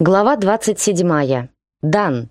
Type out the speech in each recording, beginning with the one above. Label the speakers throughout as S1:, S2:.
S1: Глава 27. Дан.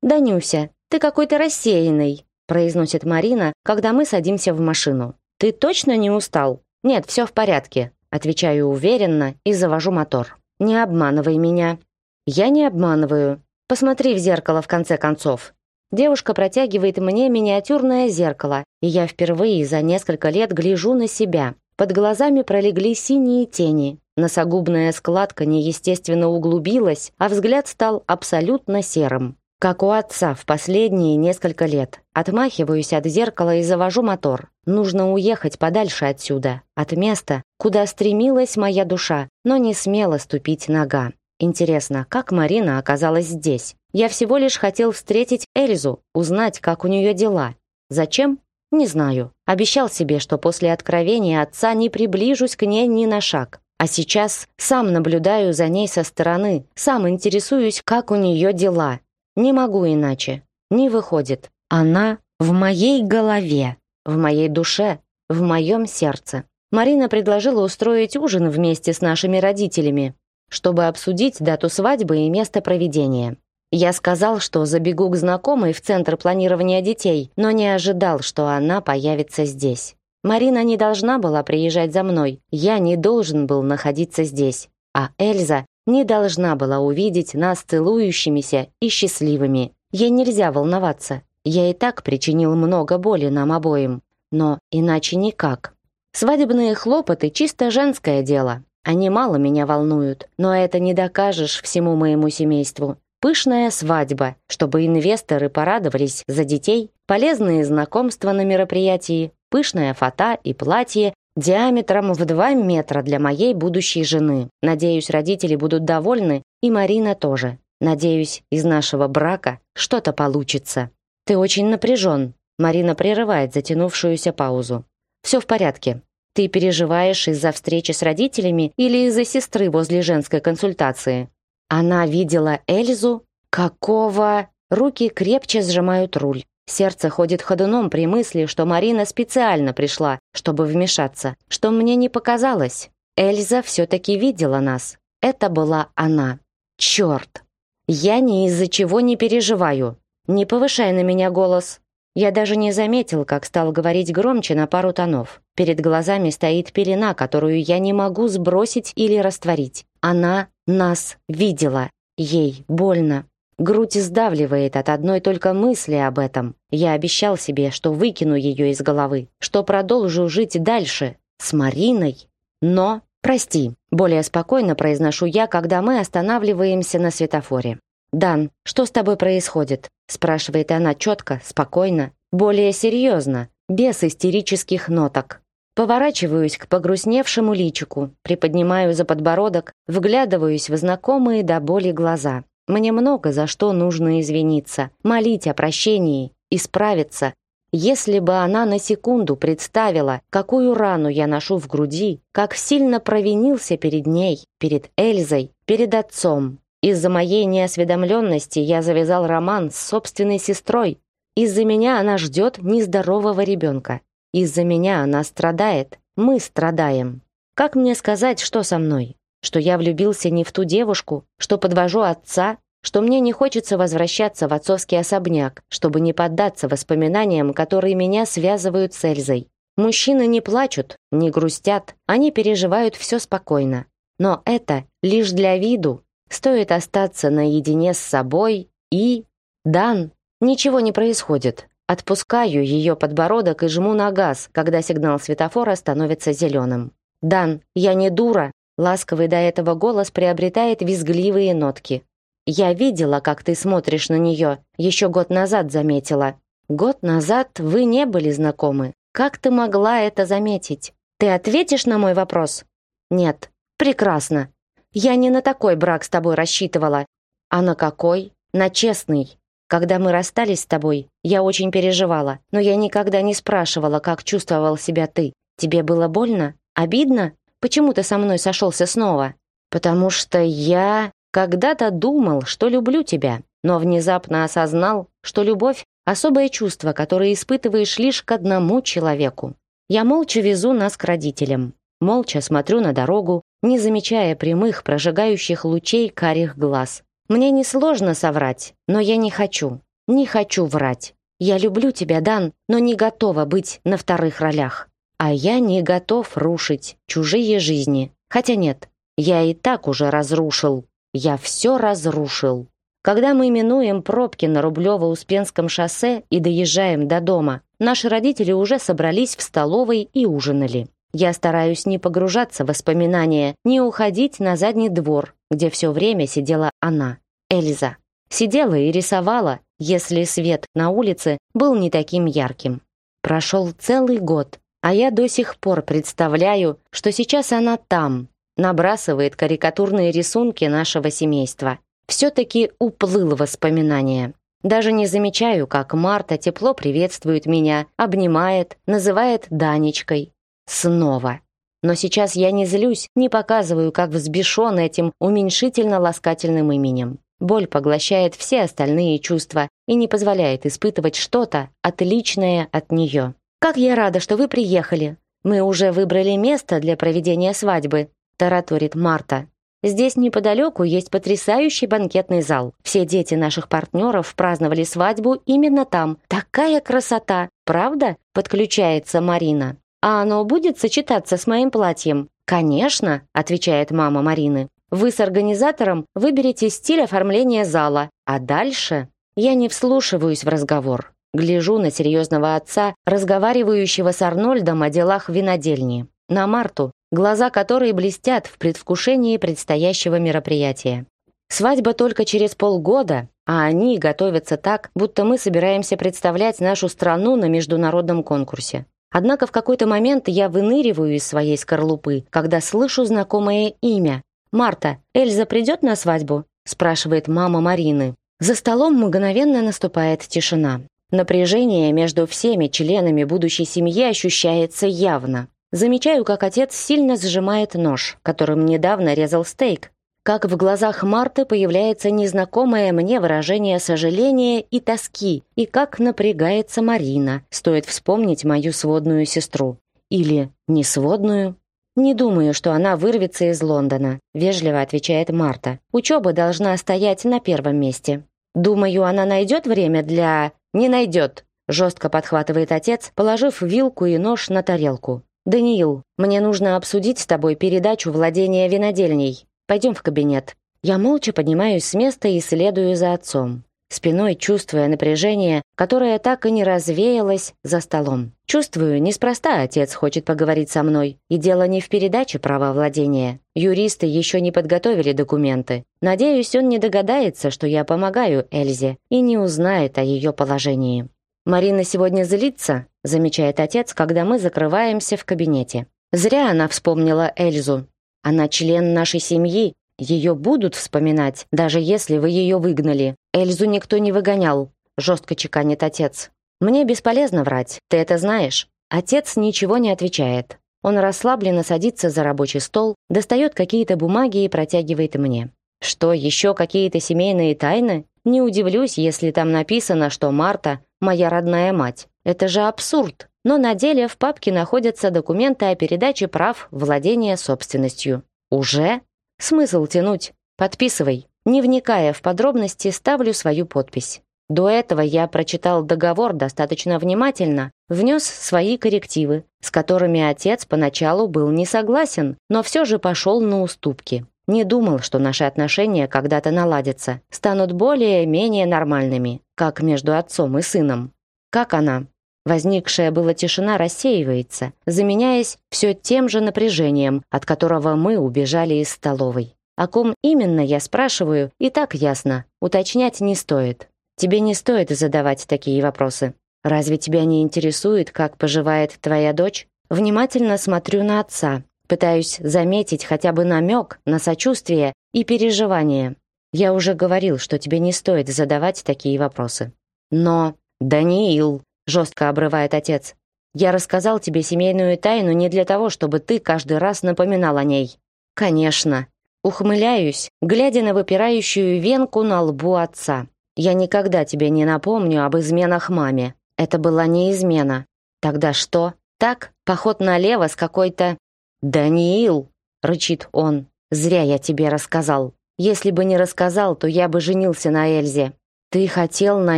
S1: «Данюся, ты какой-то рассеянный», — произносит Марина, когда мы садимся в машину. «Ты точно не устал?» «Нет, все в порядке», — отвечаю уверенно и завожу мотор. «Не обманывай меня». «Я не обманываю. Посмотри в зеркало, в конце концов». Девушка протягивает мне миниатюрное зеркало, и я впервые за несколько лет гляжу на себя. Под глазами пролегли синие тени, Носогубная складка неестественно углубилась, а взгляд стал абсолютно серым. Как у отца в последние несколько лет. Отмахиваюсь от зеркала и завожу мотор. Нужно уехать подальше отсюда, от места, куда стремилась моя душа, но не смела ступить нога. Интересно, как Марина оказалась здесь? Я всего лишь хотел встретить Эльзу, узнать, как у нее дела. Зачем? Не знаю. Обещал себе, что после откровения отца не приближусь к ней ни на шаг. А сейчас сам наблюдаю за ней со стороны, сам интересуюсь, как у нее дела. Не могу иначе. Не выходит. Она в моей голове, в моей душе, в моем сердце. Марина предложила устроить ужин вместе с нашими родителями, чтобы обсудить дату свадьбы и место проведения. Я сказал, что забегу к знакомой в Центр планирования детей, но не ожидал, что она появится здесь. Марина не должна была приезжать за мной. Я не должен был находиться здесь. А Эльза не должна была увидеть нас целующимися и счастливыми. Ей нельзя волноваться. Я и так причинил много боли нам обоим. Но иначе никак. Свадебные хлопоты чисто женское дело. Они мало меня волнуют, но это не докажешь всему моему семейству. Пышная свадьба, чтобы инвесторы порадовались за детей, полезные знакомства на мероприятии, пышное фата и платье диаметром в 2 метра для моей будущей жены. Надеюсь, родители будут довольны, и Марина тоже. Надеюсь, из нашего брака что-то получится. Ты очень напряжен. Марина прерывает затянувшуюся паузу. Все в порядке. Ты переживаешь из-за встречи с родителями или из-за сестры возле женской консультации? Она видела Эльзу? Какого? Руки крепче сжимают руль. Сердце ходит ходуном при мысли, что Марина специально пришла, чтобы вмешаться, что мне не показалось. Эльза все-таки видела нас. Это была она. Черт! Я ни из-за чего не переживаю. Не повышай на меня голос. Я даже не заметил, как стал говорить громче на пару тонов. Перед глазами стоит пелена, которую я не могу сбросить или растворить. Она нас видела. Ей больно. Грудь сдавливает от одной только мысли об этом. Я обещал себе, что выкину ее из головы, что продолжу жить дальше, с Мариной. Но, прости, более спокойно произношу я, когда мы останавливаемся на светофоре. «Дан, что с тобой происходит?» спрашивает она четко, спокойно, более серьезно, без истерических ноток. Поворачиваюсь к погрустневшему личику, приподнимаю за подбородок, вглядываюсь в знакомые до боли глаза. Мне много за что нужно извиниться, молить о прощении, исправиться. Если бы она на секунду представила, какую рану я ношу в груди, как сильно провинился перед ней, перед Эльзой, перед отцом. Из-за моей неосведомленности я завязал роман с собственной сестрой. Из-за меня она ждет нездорового ребенка. Из-за меня она страдает. Мы страдаем. Как мне сказать, что со мной? что я влюбился не в ту девушку, что подвожу отца, что мне не хочется возвращаться в отцовский особняк, чтобы не поддаться воспоминаниям, которые меня связывают с Эльзой. Мужчины не плачут, не грустят, они переживают все спокойно. Но это лишь для виду. Стоит остаться наедине с собой и... Дан, ничего не происходит. Отпускаю ее подбородок и жму на газ, когда сигнал светофора становится зеленым. «Дан, я не дура Ласковый до этого голос приобретает визгливые нотки. «Я видела, как ты смотришь на нее. Еще год назад заметила. Год назад вы не были знакомы. Как ты могла это заметить? Ты ответишь на мой вопрос?» «Нет». «Прекрасно. Я не на такой брак с тобой рассчитывала. А на какой? На честный. Когда мы расстались с тобой, я очень переживала, но я никогда не спрашивала, как чувствовал себя ты. Тебе было больно? Обидно? почему ты со мной сошелся снова?» «Потому что я когда-то думал, что люблю тебя, но внезапно осознал, что любовь — особое чувство, которое испытываешь лишь к одному человеку. Я молча везу нас к родителям, молча смотрю на дорогу, не замечая прямых, прожигающих лучей карих глаз. Мне несложно соврать, но я не хочу, не хочу врать. Я люблю тебя, Дан, но не готова быть на вторых ролях» а я не готов рушить чужие жизни. Хотя нет, я и так уже разрушил. Я все разрушил. Когда мы минуем пробки на Рублево-Успенском шоссе и доезжаем до дома, наши родители уже собрались в столовой и ужинали. Я стараюсь не погружаться в воспоминания, не уходить на задний двор, где все время сидела она, Эльза. Сидела и рисовала, если свет на улице был не таким ярким. Прошел целый год, а я до сих пор представляю, что сейчас она там, набрасывает карикатурные рисунки нашего семейства. Все-таки уплыл воспоминание. Даже не замечаю, как Марта тепло приветствует меня, обнимает, называет Данечкой. Снова. Но сейчас я не злюсь, не показываю, как взбешен этим уменьшительно-ласкательным именем. Боль поглощает все остальные чувства и не позволяет испытывать что-то отличное от нее. Как я рада, что вы приехали. Мы уже выбрали место для проведения свадьбы, тараторит Марта. Здесь неподалеку есть потрясающий банкетный зал. Все дети наших партнеров праздновали свадьбу именно там. Такая красота, правда? Подключается Марина. А оно будет сочетаться с моим платьем? Конечно, отвечает мама Марины. Вы с организатором выберете стиль оформления зала, а дальше я не вслушиваюсь в разговор. Гляжу на серьезного отца, разговаривающего с Арнольдом о делах винодельни, на Марту, глаза которой блестят в предвкушении предстоящего мероприятия. Свадьба только через полгода, а они готовятся так, будто мы собираемся представлять нашу страну на международном конкурсе. Однако в какой-то момент я выныриваю из своей скорлупы, когда слышу знакомое имя. «Марта, Эльза придет на свадьбу?» – спрашивает мама Марины. За столом мгновенно наступает тишина. Напряжение между всеми членами будущей семьи ощущается явно. Замечаю, как отец сильно сжимает нож, которым недавно резал стейк, как в глазах Марты появляется незнакомое мне выражение сожаления и тоски, и как напрягается Марина, стоит вспомнить мою сводную сестру. Или не сводную? «Не думаю, что она вырвется из Лондона», — вежливо отвечает Марта. «Учеба должна стоять на первом месте. Думаю, она найдет время для «Не найдет», — жестко подхватывает отец, положив вилку и нож на тарелку. «Даниил, мне нужно обсудить с тобой передачу владения винодельней. Пойдем в кабинет». Я молча поднимаюсь с места и следую за отцом спиной чувствуя напряжение, которое так и не развеялось за столом. Чувствую, неспроста отец хочет поговорить со мной. И дело не в передаче права владения. Юристы еще не подготовили документы. Надеюсь, он не догадается, что я помогаю Эльзе и не узнает о ее положении. «Марина сегодня злится», — замечает отец, когда мы закрываемся в кабинете. «Зря она вспомнила Эльзу. Она член нашей семьи, ее будут вспоминать, даже если вы ее выгнали. Эльзу никто не выгонял», — жестко чеканит отец. «Мне бесполезно врать, ты это знаешь». Отец ничего не отвечает. Он расслабленно садится за рабочий стол, достает какие-то бумаги и протягивает мне. «Что, еще какие-то семейные тайны? Не удивлюсь, если там написано, что Марта — моя родная мать. Это же абсурд!» Но на деле в папке находятся документы о передаче прав владения собственностью. «Уже?» Смысл тянуть? Подписывай. Не вникая в подробности, ставлю свою подпись. До этого я прочитал договор достаточно внимательно, внес свои коррективы, с которыми отец поначалу был не согласен, но все же пошел на уступки. Не думал, что наши отношения когда-то наладятся, станут более-менее нормальными, как между отцом и сыном. «Как она?» Возникшая была тишина рассеивается, заменяясь все тем же напряжением, от которого мы убежали из столовой. О ком именно я спрашиваю, и так ясно. Уточнять не стоит. Тебе не стоит задавать такие вопросы. Разве тебя не интересует, как поживает твоя дочь? Внимательно смотрю на отца, пытаюсь заметить хотя бы намек на сочувствие и переживание. Я уже говорил, что тебе не стоит задавать такие вопросы. Но, Даниил, жестко обрывает отец. «Я рассказал тебе семейную тайну не для того, чтобы ты каждый раз напоминал о ней». «Конечно». Ухмыляюсь, глядя на выпирающую венку на лбу отца. «Я никогда тебе не напомню об изменах маме. Это была не измена. Тогда что? Так, поход налево с какой-то...» «Даниил!» — рычит он. «Зря я тебе рассказал. Если бы не рассказал, то я бы женился на Эльзе. Ты хотел на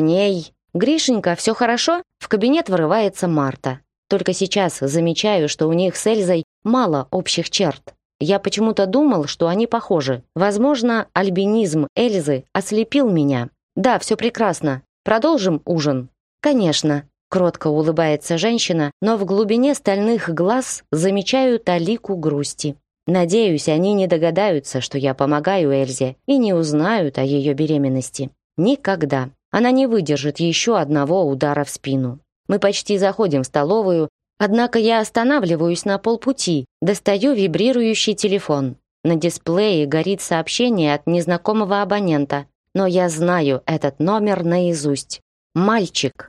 S1: ней...» «Гришенька, все хорошо?» В кабинет вырывается Марта. Только сейчас замечаю, что у них с Эльзой мало общих черт. Я почему-то думал, что они похожи. Возможно, альбинизм Эльзы ослепил меня. Да, все прекрасно. Продолжим ужин. Конечно. Кротко улыбается женщина, но в глубине стальных глаз замечаю талику грусти. Надеюсь, они не догадаются, что я помогаю Эльзе, и не узнают о ее беременности. Никогда. Она не выдержит еще одного удара в спину. Мы почти заходим в столовую, однако я останавливаюсь на полпути, достаю вибрирующий телефон. На дисплее горит сообщение от незнакомого абонента, но я знаю этот номер наизусть. «Мальчик».